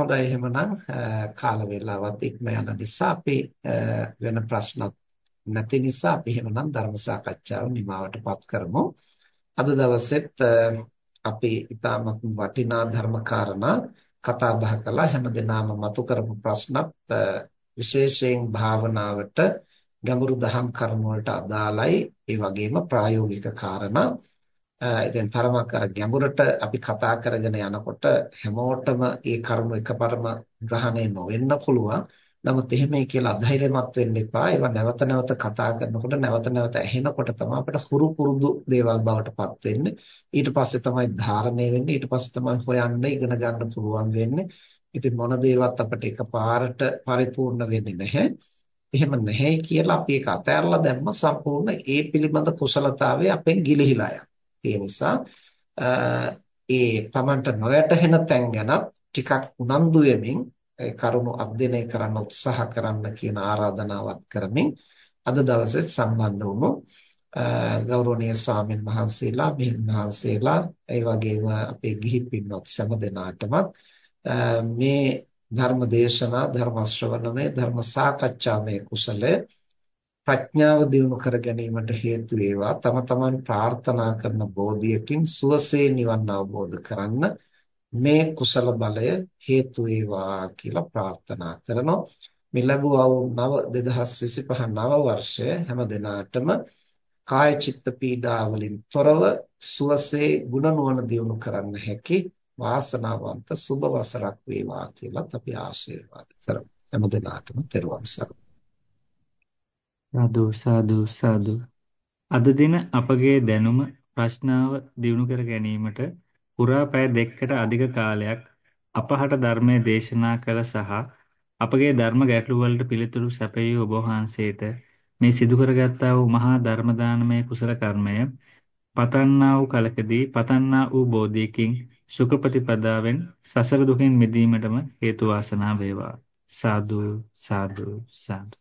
හොඳයි. එහෙමනම් කාල වේලාවත් ඉක්ම යන නිසා අපි වෙන ප්‍රශ්නත් නැති නිසා අපි එහෙමනම් ධර්ම සාකච්ඡාව නිමවටපත් කරමු. අද දවසෙත් අපි ඊටමත් වටිනා ධර්ම කාරණා කතා බහ කළා. හැමදෙනාම මතු කරපු ප්‍රශ්නත් විශේෂයෙන් භාවනාවට ගැඹුරු දහම් කරුණු වලට අදාළයි. ඒ වගේම ප්‍රායෝගික කාරණා. ඉතින් තරමක් අර ගැඹුරට අපි කතා කරගෙන යනකොට හැමෝටම ඒ කරුණු එකපාරම ග්‍රහණය නොවෙන්න පුළුවන්. නමුත් එහෙමයි කියලා අධෛර්යමත් වෙන්න එපා. ඒවා නැවත නැවත කතා කරනකොට නැවත නැවත ඇහෙනකොට තමයි අපිට හුරු පුරුදු දේවල් බවට පත් වෙන්නේ. ඊට පස්සේ තමයි ධාරණය වෙන්නේ. ඊට පස්සේ තමයි හොයන්න ඉගෙන ගන්න පුළුවන් වෙන්නේ. ඉතින් මොන දේවත් අපිට එකපාරට පරිපූර්ණ වෙන්නේ නැහැ. එහෙම නැහැ කියලා අපි ඒක අතහැරලා දැම්ම සම්පූර්ණ ඒ පිළිබඳ කුසලතාවය අපෙන් ගිලිහිලා යනවා. ඒ නිසා ඒ Tamanට නොයැටහෙන තැන් ගැන ටිකක් උනන්දු වෙමින් ඒ කරුණු අධ්‍යයනය කරන්න උත්සාහ කරන්න කියන ආරාධනාවක් කරමින් අද දවසේ සම්බන්ධ වුණු ගෞරවනීය ස්වාමීන් වහන්සේලා මෙහින් වහන්සේලා ඒ වගේම අපේ ගිහි පින්වත් සෑම දෙනාටමත් මේ ධර්ම දේශනා ධර්ම ශ්‍රවණමය ධර්ම සාකච්ඡාමය කුසලය ප්‍රඥාව දියුණු කර ගැනීමට හේතු වේවා. තම තමන් ප්‍රාර්ථනා කරන බෝධියකින් සුවසේ නිවන් අවබෝධ කරන්න මේ කුසල බලය හේතු වේවා කියලා ප්‍රාර්ථනා කරනවා. මේ ලැබුවා වූ නව 2025 නව වර්ෂය හැම දිනාටම කාය චිත්ත පීඩා වලින් තොරව සුවසේ ගුණ නුවණ දියුණු කරන්න හැකි වාසනාවන්ත සුබ වසරක් වේවා කියලා අපි ආශිර්වාද කරමු. හැම දිනාටම තෙරුවන් සරණයි. සාදු සාදු සාදු. අද දින අපගේ දැනුම ප්‍රශ්නාව දියුණු කර ගැනීමට පුරා පැය දෙකකට අධික කාලයක් අපහට ධර්මයේ දේශනා කළ සහ අපගේ ධර්ම ගැටළු වලට පිළිතුරු සැපයී ඔබ වහන්සේට මේ සිදු කරගත්තා වූ මහා ධර්ම දානමය කුසල කර්මය පතන්නා වූ කලකදී පතන්නා වූ බෝධියකින් සුඛපටිපදාවෙන් සසර දුකින් මිදීමටම හේතු වාසනා වේවා. සාදු සාදු සාදු.